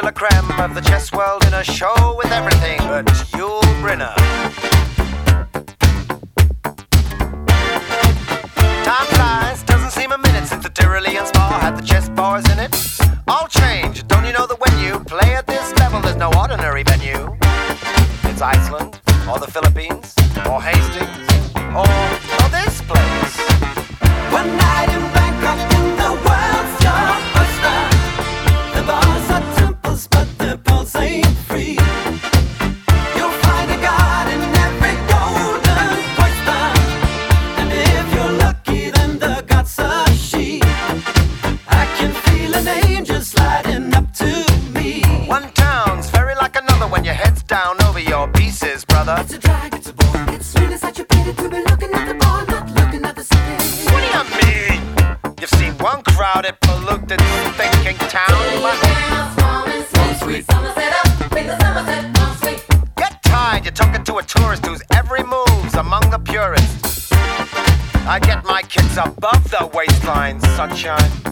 creme of the chess world in a show with everything but Yul Brynner. Time flies, doesn't seem a minute since the Tyrolean spa had the chess bars in it. Brother. It's a drag, it's a bore. It's really such a pity to be looking at the bar, not looking at the city. What do you mean? You've seen one crowded, polluted, thinking town, but get tired. You're talking to a tourist whose every move's among the purists. I get my kids above the waistline, sunshine.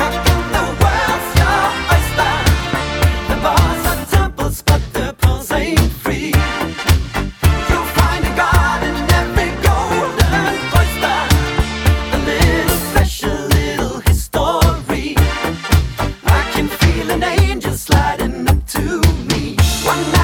just sliding up to me. One night